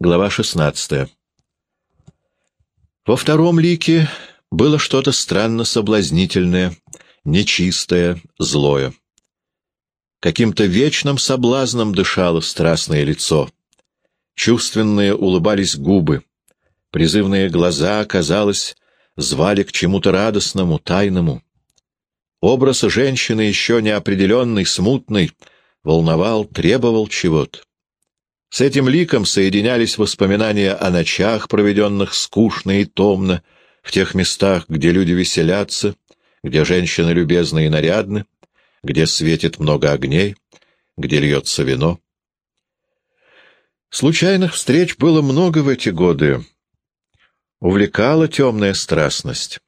Глава 16. Во втором лике было что-то странно соблазнительное, нечистое, злое. Каким-то вечным соблазном дышало страстное лицо. Чувственные улыбались губы. Призывные глаза, казалось, звали к чему-то радостному, тайному. Образ женщины, еще неопределенный, смутный, волновал, требовал чего-то. С этим ликом соединялись воспоминания о ночах, проведенных скучно и томно, в тех местах, где люди веселятся, где женщины любезны и нарядны, где светит много огней, где льется вино. Случайных встреч было много в эти годы. Увлекала темная страстность.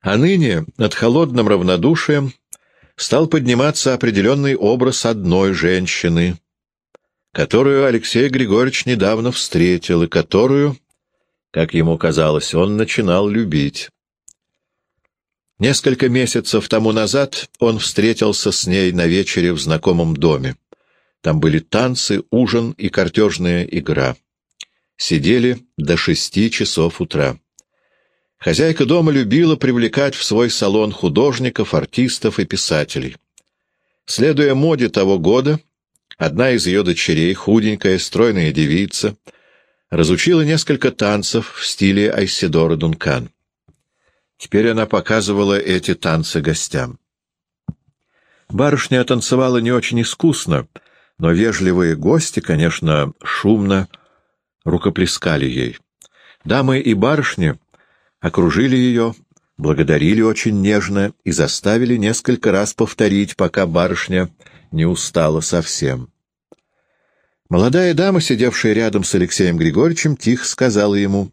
А ныне над холодным равнодушием стал подниматься определенный образ одной женщины, которую Алексей Григорьевич недавно встретил и которую, как ему казалось, он начинал любить. Несколько месяцев тому назад он встретился с ней на вечере в знакомом доме. Там были танцы, ужин и картежная игра. Сидели до шести часов утра. Хозяйка дома любила привлекать в свой салон художников, артистов и писателей. Следуя моде того года, Одна из ее дочерей, худенькая, стройная девица, разучила несколько танцев в стиле Айсидора Дункан. Теперь она показывала эти танцы гостям. Барышня танцевала не очень искусно, но вежливые гости, конечно, шумно рукоплескали ей. Дамы и барышни окружили ее, благодарили очень нежно и заставили несколько раз повторить, пока барышня не устала совсем. Молодая дама, сидевшая рядом с Алексеем Григорьевичем, тихо сказала ему,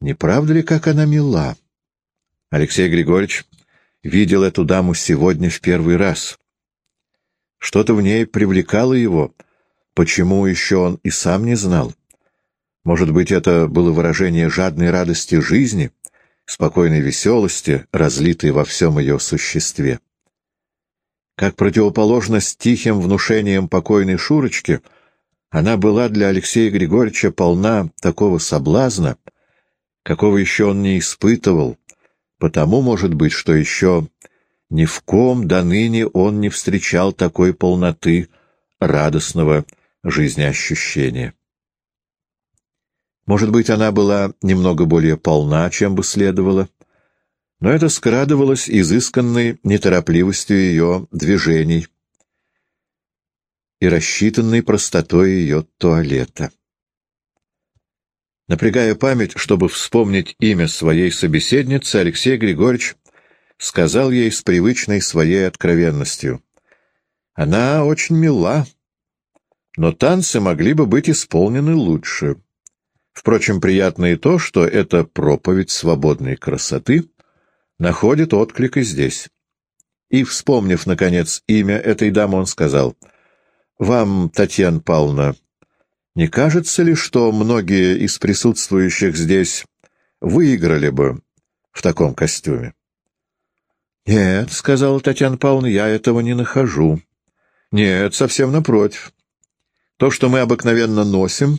«Не правда ли, как она мила?» Алексей Григорьевич видел эту даму сегодня в первый раз. Что-то в ней привлекало его, почему еще он и сам не знал. Может быть, это было выражение жадной радости жизни, спокойной веселости, разлитой во всем ее существе. Как противоположность тихим внушениям покойной Шурочки, она была для Алексея Григорьевича полна такого соблазна, какого еще он не испытывал, потому, может быть, что еще ни в ком до ныне он не встречал такой полноты радостного жизнеощущения. Может быть, она была немного более полна, чем бы следовало, но это скрадывалось изысканной неторопливостью ее движений и рассчитанной простотой ее туалета. Напрягая память, чтобы вспомнить имя своей собеседницы, Алексей Григорьевич сказал ей с привычной своей откровенностью. «Она очень мила, но танцы могли бы быть исполнены лучше. Впрочем, приятно и то, что эта проповедь свободной красоты — находит отклик и здесь. И, вспомнив, наконец, имя этой дамы, он сказал, «Вам, Татьяна Павловна, не кажется ли, что многие из присутствующих здесь выиграли бы в таком костюме?» «Нет», — сказала Татьяна Павловна, — «я этого не нахожу». «Нет, совсем напротив. То, что мы обыкновенно носим,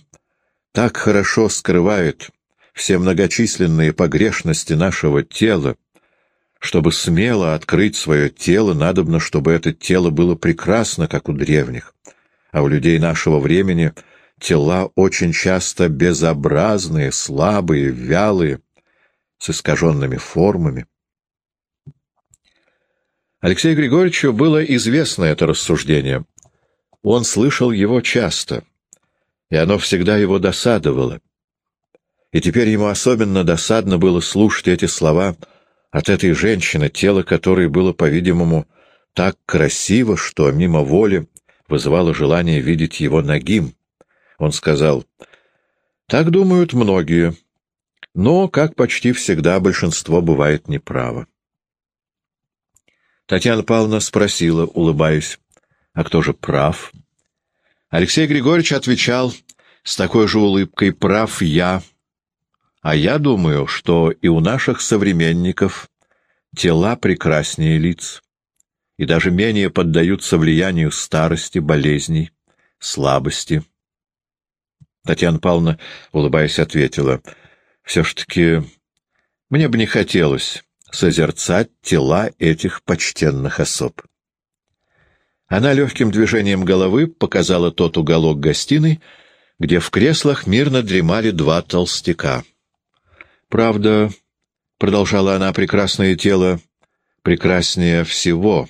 так хорошо скрывает все многочисленные погрешности нашего тела, чтобы смело открыть свое тело, надобно, чтобы это тело было прекрасно, как у древних. А у людей нашего времени тела очень часто безобразные, слабые, вялые, с искаженными формами. Алексею Григорьевичу было известно это рассуждение. Он слышал его часто, и оно всегда его досадовало. И теперь ему особенно досадно было слушать эти слова — от этой женщины, тело которой было, по-видимому, так красиво, что мимо воли вызывало желание видеть его нагим. Он сказал, «Так думают многие, но, как почти всегда, большинство бывает неправо». Татьяна Павловна спросила, улыбаясь, «А кто же прав?» Алексей Григорьевич отвечал с такой же улыбкой, «Прав я». А я думаю, что и у наших современников тела прекраснее лиц и даже менее поддаются влиянию старости, болезней, слабости. Татьяна Павловна, улыбаясь, ответила. Все ж таки, мне бы не хотелось созерцать тела этих почтенных особ. Она легким движением головы показала тот уголок гостиной, где в креслах мирно дремали два толстяка. «Правда, — продолжала она, — прекрасное тело прекраснее всего,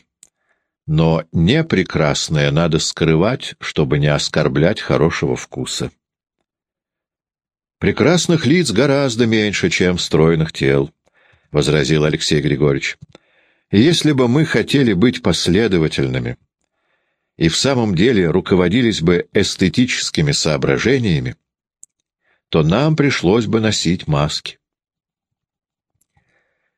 но непрекрасное надо скрывать, чтобы не оскорблять хорошего вкуса. Прекрасных лиц гораздо меньше, чем стройных тел, — возразил Алексей Григорьевич. Если бы мы хотели быть последовательными и в самом деле руководились бы эстетическими соображениями, то нам пришлось бы носить маски.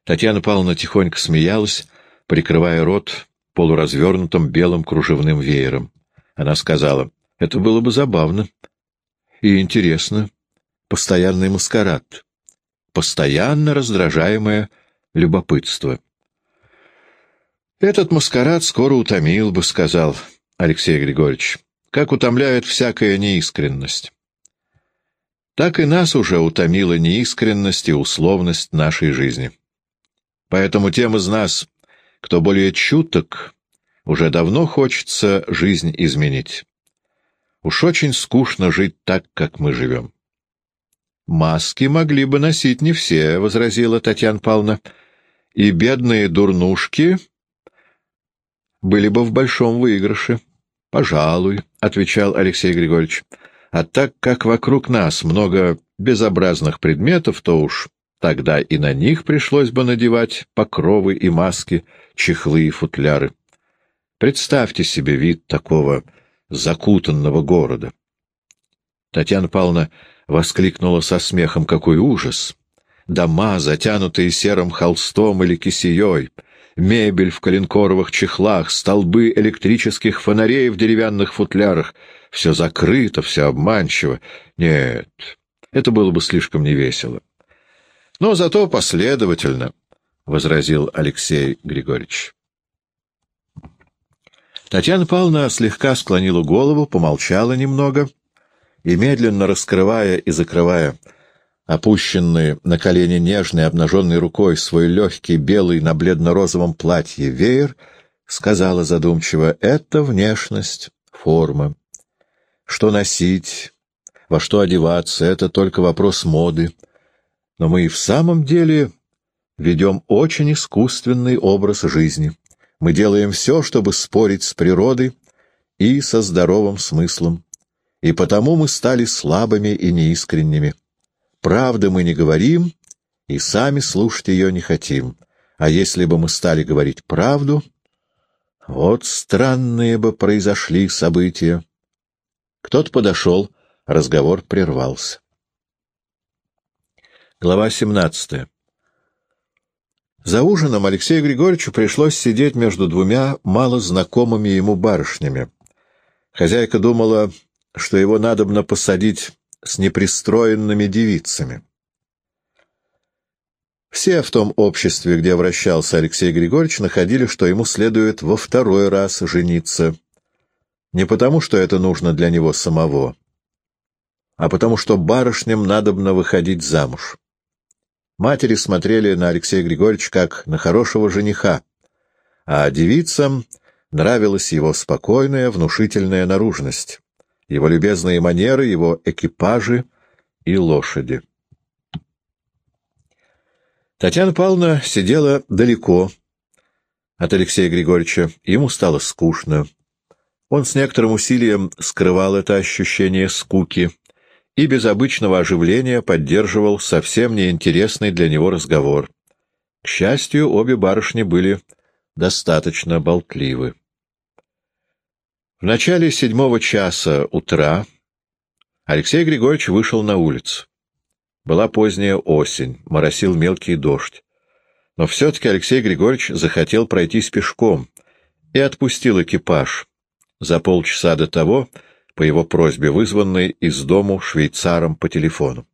Татьяна Павловна тихонько смеялась, прикрывая рот полуразвернутым белым кружевным веером. Она сказала, это было бы забавно и интересно. Постоянный маскарад, постоянно раздражаемое любопытство. «Этот маскарад скоро утомил бы», — сказал Алексей Григорьевич, — «как утомляет всякая неискренность». Так и нас уже утомила неискренность и условность нашей жизни. Поэтому тем из нас, кто более чуток, уже давно хочется жизнь изменить. Уж очень скучно жить так, как мы живем. «Маски могли бы носить не все», — возразила Татьяна Павловна. «И бедные дурнушки были бы в большом выигрыше». «Пожалуй», — отвечал Алексей Григорьевич. «А так как вокруг нас много безобразных предметов, то уж Тогда и на них пришлось бы надевать покровы и маски, чехлы и футляры. Представьте себе вид такого закутанного города. Татьяна Павловна воскликнула со смехом, какой ужас! Дома, затянутые серым холстом или кисеей, мебель в коленкоровых чехлах, столбы электрических фонарей в деревянных футлярах — все закрыто, все обманчиво. Нет, это было бы слишком невесело. Но зато последовательно, — возразил Алексей Григорьевич. Татьяна Павловна слегка склонила голову, помолчала немного и, медленно раскрывая и закрывая опущенный на колени нежной обнаженной рукой свой легкий белый на бледно-розовом платье веер, сказала задумчиво, — это внешность, форма. Что носить, во что одеваться — это только вопрос моды, но мы и в самом деле ведем очень искусственный образ жизни. Мы делаем все, чтобы спорить с природой и со здоровым смыслом. И потому мы стали слабыми и неискренними. Правды мы не говорим, и сами слушать ее не хотим. А если бы мы стали говорить правду, вот странные бы произошли события. Кто-то подошел, разговор прервался. Глава 17. За ужином Алексею Григорьевичу пришлось сидеть между двумя малознакомыми ему барышнями. Хозяйка думала, что его надобно посадить с непристроенными девицами. Все в том обществе, где вращался Алексей Григорьевич, находили, что ему следует во второй раз жениться. Не потому, что это нужно для него самого, а потому, что барышням надобно выходить замуж. Матери смотрели на Алексея Григорьевича как на хорошего жениха, а девицам нравилась его спокойная, внушительная наружность, его любезные манеры, его экипажи и лошади. Татьяна Павловна сидела далеко от Алексея Григорьевича, ему стало скучно. Он с некоторым усилием скрывал это ощущение скуки, и без обычного оживления поддерживал совсем неинтересный для него разговор. К счастью, обе барышни были достаточно болтливы. В начале седьмого часа утра Алексей Григорьевич вышел на улицу. Была поздняя осень, моросил мелкий дождь. Но все-таки Алексей Григорьевич захотел пройтись пешком и отпустил экипаж за полчаса до того, по его просьбе вызванный из дому швейцаром по телефону.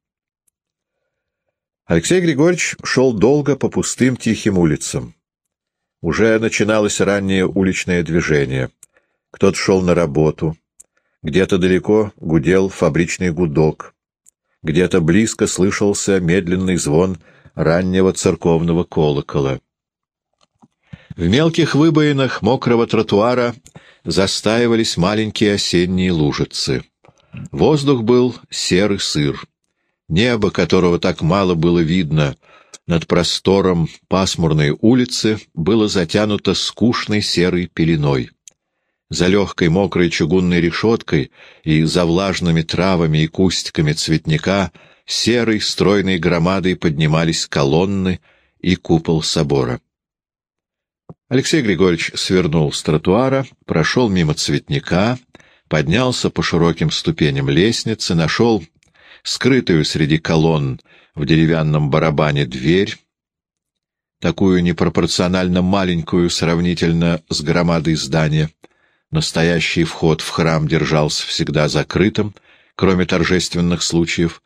Алексей Григорьевич шел долго по пустым тихим улицам. Уже начиналось раннее уличное движение. Кто-то шел на работу, Где-то далеко гудел фабричный гудок. Где-то близко слышался медленный звон раннего церковного колокола. В мелких выбоинах мокрого тротуара застаивались маленькие осенние лужицы. Воздух был серый сыр. Небо, которого так мало было видно, над простором пасмурной улицы было затянуто скучной серой пеленой. За легкой мокрой чугунной решеткой и за влажными травами и кустиками цветника серой стройной громадой поднимались колонны и купол собора. Алексей Григорьевич свернул с тротуара, прошел мимо цветника, поднялся по широким ступеням лестницы, нашел скрытую среди колонн в деревянном барабане дверь, такую непропорционально маленькую сравнительно с громадой здания. Настоящий вход в храм держался всегда закрытым, кроме торжественных случаев,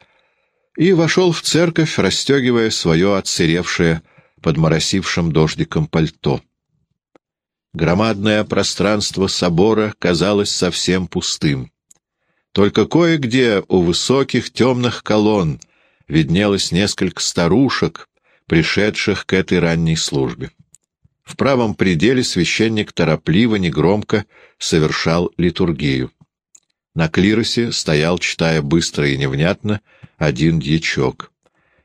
и вошел в церковь, расстегивая свое отсыревшее под моросившим дождиком пальто. Громадное пространство собора казалось совсем пустым. Только кое-где у высоких темных колонн виднелось несколько старушек, пришедших к этой ранней службе. В правом пределе священник торопливо, негромко совершал литургию. На клиросе стоял, читая быстро и невнятно, один дьячок.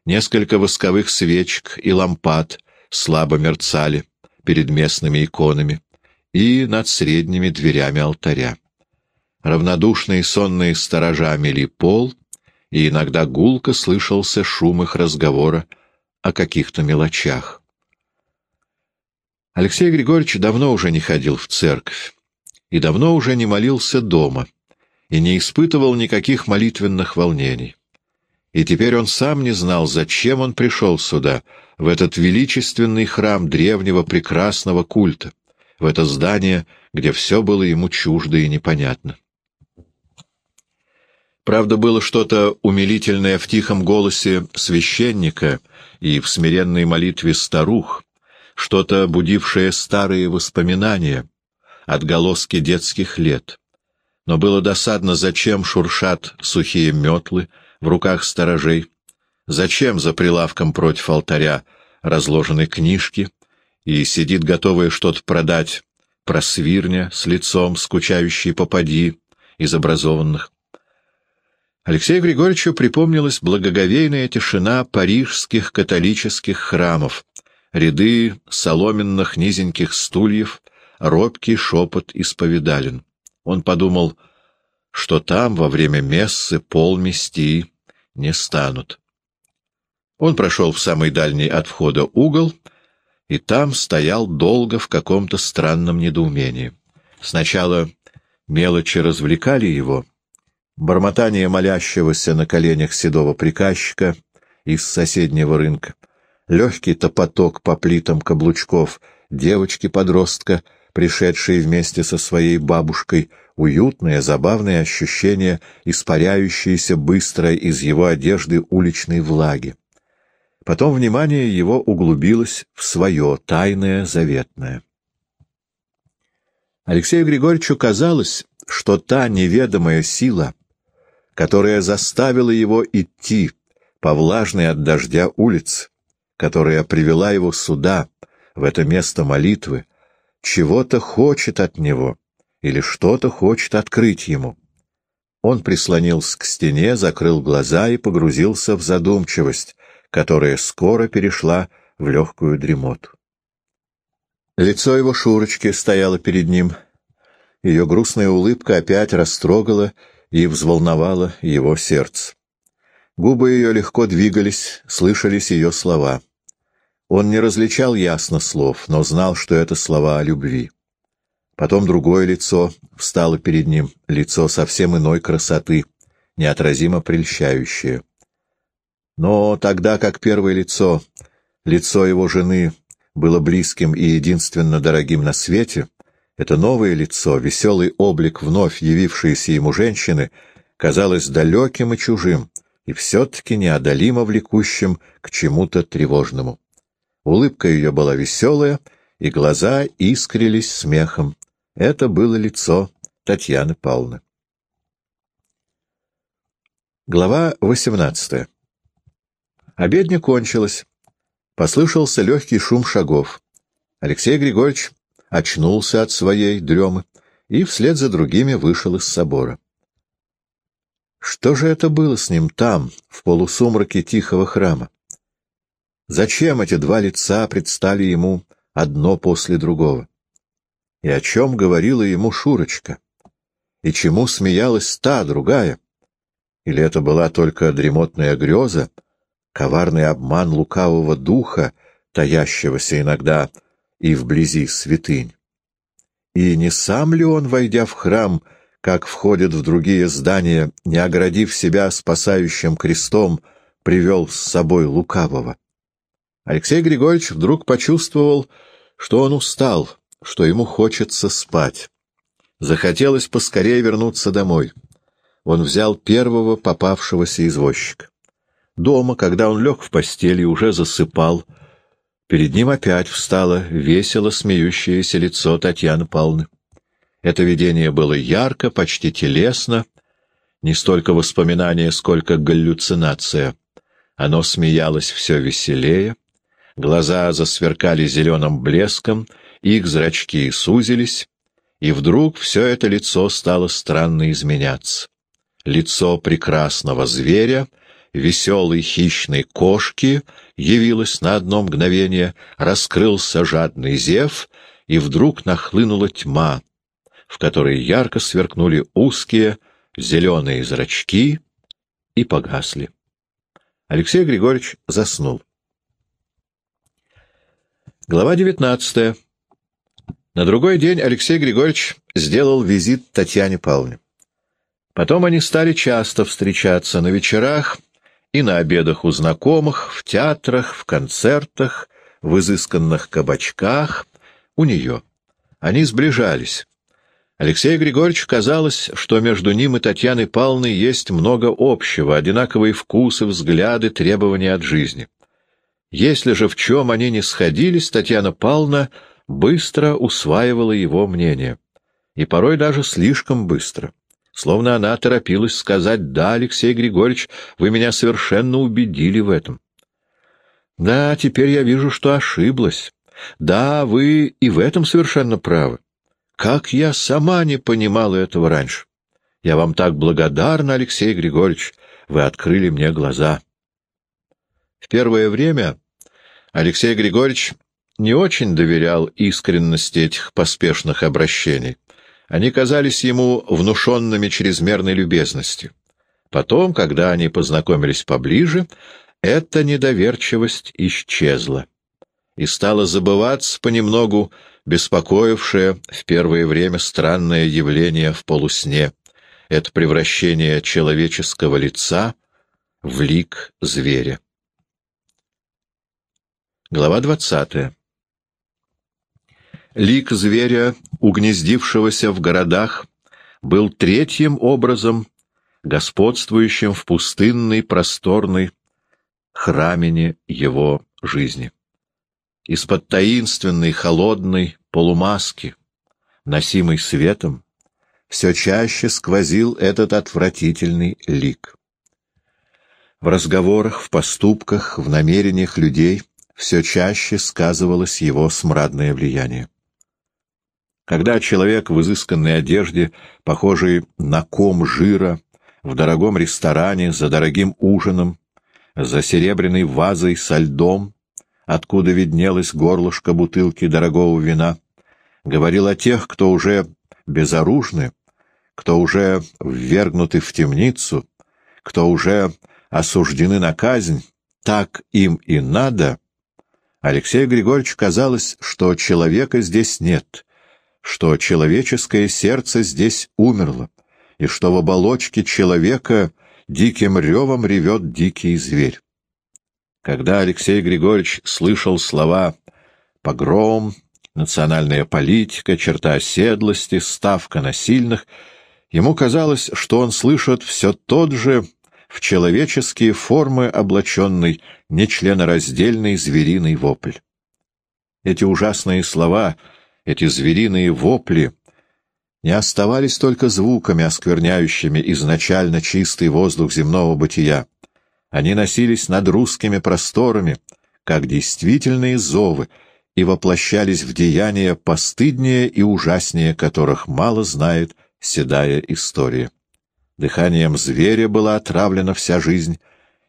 Несколько восковых свечек и лампад слабо мерцали перед местными иконами и над средними дверями алтаря. Равнодушные сонные сторожа мели пол, и иногда гулко слышался шум их разговора о каких-то мелочах. Алексей Григорьевич давно уже не ходил в церковь, и давно уже не молился дома, и не испытывал никаких молитвенных волнений. И теперь он сам не знал, зачем он пришел сюда, в этот величественный храм древнего прекрасного культа, в это здание, где все было ему чуждо и непонятно. Правда, было что-то умилительное в тихом голосе священника и в смиренной молитве старух, что-то будившее старые воспоминания, отголоски детских лет. Но было досадно, зачем шуршат сухие метлы, в руках сторожей, зачем за прилавком против алтаря разложены книжки, и сидит готовая что-то продать просвирня с лицом скучающей попади из образованных. Алексею Григорьевичу припомнилась благоговейная тишина парижских католических храмов, ряды соломенных низеньких стульев, робкий шепот исповедален. Он подумал, что там во время мессы пол мести не станут. Он прошел в самый дальний от входа угол, и там стоял долго в каком-то странном недоумении. Сначала мелочи развлекали его, бормотание молящегося на коленях седого приказчика из соседнего рынка, легкий топоток по плитам каблучков девочки-подростка, пришедшей вместе со своей бабушкой — уютное, забавное ощущение, испаряющееся быстро из его одежды уличной влаги. Потом внимание его углубилось в свое тайное, заветное. Алексею Григорьевичу казалось, что та неведомая сила, которая заставила его идти по влажной от дождя улице, которая привела его сюда, в это место молитвы, чего-то хочет от него — или что-то хочет открыть ему. Он прислонился к стене, закрыл глаза и погрузился в задумчивость, которая скоро перешла в легкую дремоту. Лицо его Шурочки стояло перед ним. Ее грустная улыбка опять растрогала и взволновала его сердце. Губы ее легко двигались, слышались ее слова. Он не различал ясно слов, но знал, что это слова о любви. Потом другое лицо встало перед ним, лицо совсем иной красоты, неотразимо прельщающее. Но тогда как первое лицо, лицо его жены, было близким и единственно дорогим на свете, это новое лицо, веселый облик вновь явившейся ему женщины, казалось далеким и чужим, и все-таки неодолимо влекущим к чему-то тревожному. Улыбка ее была веселая, и глаза искрились смехом. Это было лицо Татьяны Павловны. Глава 18. Обедня кончилась. Послышался легкий шум шагов. Алексей Григорьевич очнулся от своей дремы и вслед за другими вышел из собора. Что же это было с ним там, в полусумраке тихого храма? Зачем эти два лица предстали ему одно после другого? И о чем говорила ему Шурочка? И чему смеялась та, другая? Или это была только дремотная греза, коварный обман лукавого духа, таящегося иногда и вблизи святынь? И не сам ли он, войдя в храм, как входит в другие здания, не оградив себя спасающим крестом, привел с собой лукавого? Алексей Григорьевич вдруг почувствовал, что он устал, что ему хочется спать. Захотелось поскорее вернуться домой он взял первого попавшегося извозчика. Дома, когда он лег в постели и уже засыпал, перед ним опять встало весело смеющееся лицо Татьяны Павловны. Это видение было ярко, почти телесно, не столько воспоминание, сколько галлюцинация. Оно смеялось все веселее, глаза засверкали зеленым блеском, их зрачки сузились, и вдруг все это лицо стало странно изменяться лицо прекрасного зверя, веселой хищной кошки явилось на одно мгновение, раскрылся жадный зев, и вдруг нахлынула тьма, в которой ярко сверкнули узкие зеленые зрачки и погасли. Алексей Григорьевич заснул. Глава девятнадцатая. На другой день Алексей Григорьевич сделал визит Татьяне Павловне. Потом они стали часто встречаться на вечерах и на обедах у знакомых, в театрах, в концертах, в изысканных кабачках, у нее. Они сближались. Алексею Григорьевичу казалось, что между ним и Татьяной Павловной есть много общего, одинаковые вкусы, взгляды, требования от жизни. Если же в чем они не сходились, Татьяна Павловна быстро усваивала его мнение. И порой даже слишком быстро словно она торопилась сказать «Да, Алексей Григорьевич, вы меня совершенно убедили в этом». «Да, теперь я вижу, что ошиблась. Да, вы и в этом совершенно правы. Как я сама не понимала этого раньше. Я вам так благодарна, Алексей Григорьевич, вы открыли мне глаза». В первое время Алексей Григорьевич не очень доверял искренности этих поспешных обращений. Они казались ему внушенными чрезмерной любезностью. Потом, когда они познакомились поближе, эта недоверчивость исчезла и стала забываться понемногу беспокоившее в первое время странное явление в полусне, это превращение человеческого лица в лик зверя. Глава двадцатая Лик зверя, угнездившегося в городах, был третьим образом, господствующим в пустынной просторной храмине его жизни. Из-под таинственной холодной полумаски, носимой светом, все чаще сквозил этот отвратительный лик. В разговорах, в поступках, в намерениях людей все чаще сказывалось его смрадное влияние. Когда человек в изысканной одежде, похожий на ком жира, в дорогом ресторане, за дорогим ужином, за серебряной вазой со льдом, откуда виднелось горлышко бутылки дорогого вина, говорил о тех, кто уже безоружны, кто уже ввергнуты в темницу, кто уже осуждены на казнь, так им и надо, Алексею Григорьевичу казалось, что человека здесь нет, что человеческое сердце здесь умерло, и что в оболочке человека диким ревом ревет дикий зверь. Когда Алексей Григорьевич слышал слова «погром», «национальная политика», «черта оседлости», «ставка на сильных», ему казалось, что он слышит все тот же в человеческие формы облаченный, нечленораздельный звериный вопль. Эти ужасные слова — эти звериные вопли не оставались только звуками, оскверняющими изначально чистый воздух земного бытия. Они носились над русскими просторами, как действительные зовы, и воплощались в деяния постыднее и ужаснее, которых мало знает седая история. Дыханием зверя была отравлена вся жизнь,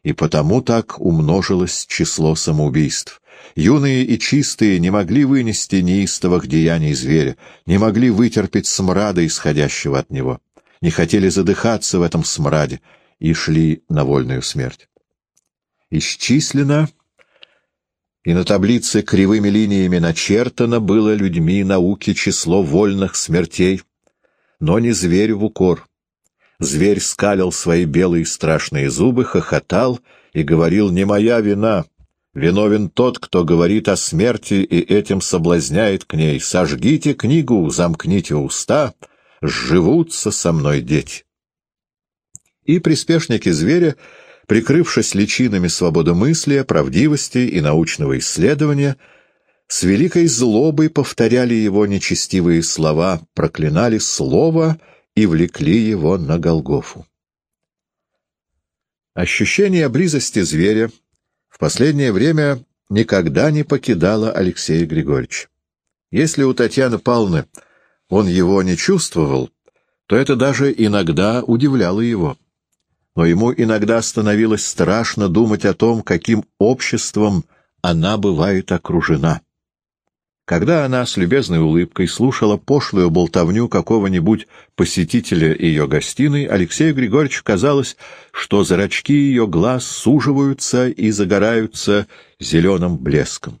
и потому так умножилось число самоубийств. Юные и чистые не могли вынести неистовых деяний зверя, не могли вытерпеть смрада, исходящего от него, не хотели задыхаться в этом смраде и шли на вольную смерть. Исчислено и на таблице кривыми линиями начертано было людьми науки число вольных смертей, но не зверь в укор. Зверь скалил свои белые страшные зубы, хохотал и говорил «Не моя вина, виновен тот, кто говорит о смерти и этим соблазняет к ней. Сожгите книгу, замкните уста, сживутся со мной дети». И приспешники зверя прикрывшись личинами свободомыслия, правдивости и научного исследования, с великой злобой повторяли его нечестивые слова, проклинали слово и влекли его на Голгофу. Ощущение близости зверя в последнее время никогда не покидало Алексея Григорьевича. Если у Татьяны Павловны он его не чувствовал, то это даже иногда удивляло его но ему иногда становилось страшно думать о том, каким обществом она бывает окружена. Когда она с любезной улыбкой слушала пошлую болтовню какого-нибудь посетителя ее гостиной, Алексею Григорьевичу казалось, что зрачки ее глаз суживаются и загораются зеленым блеском.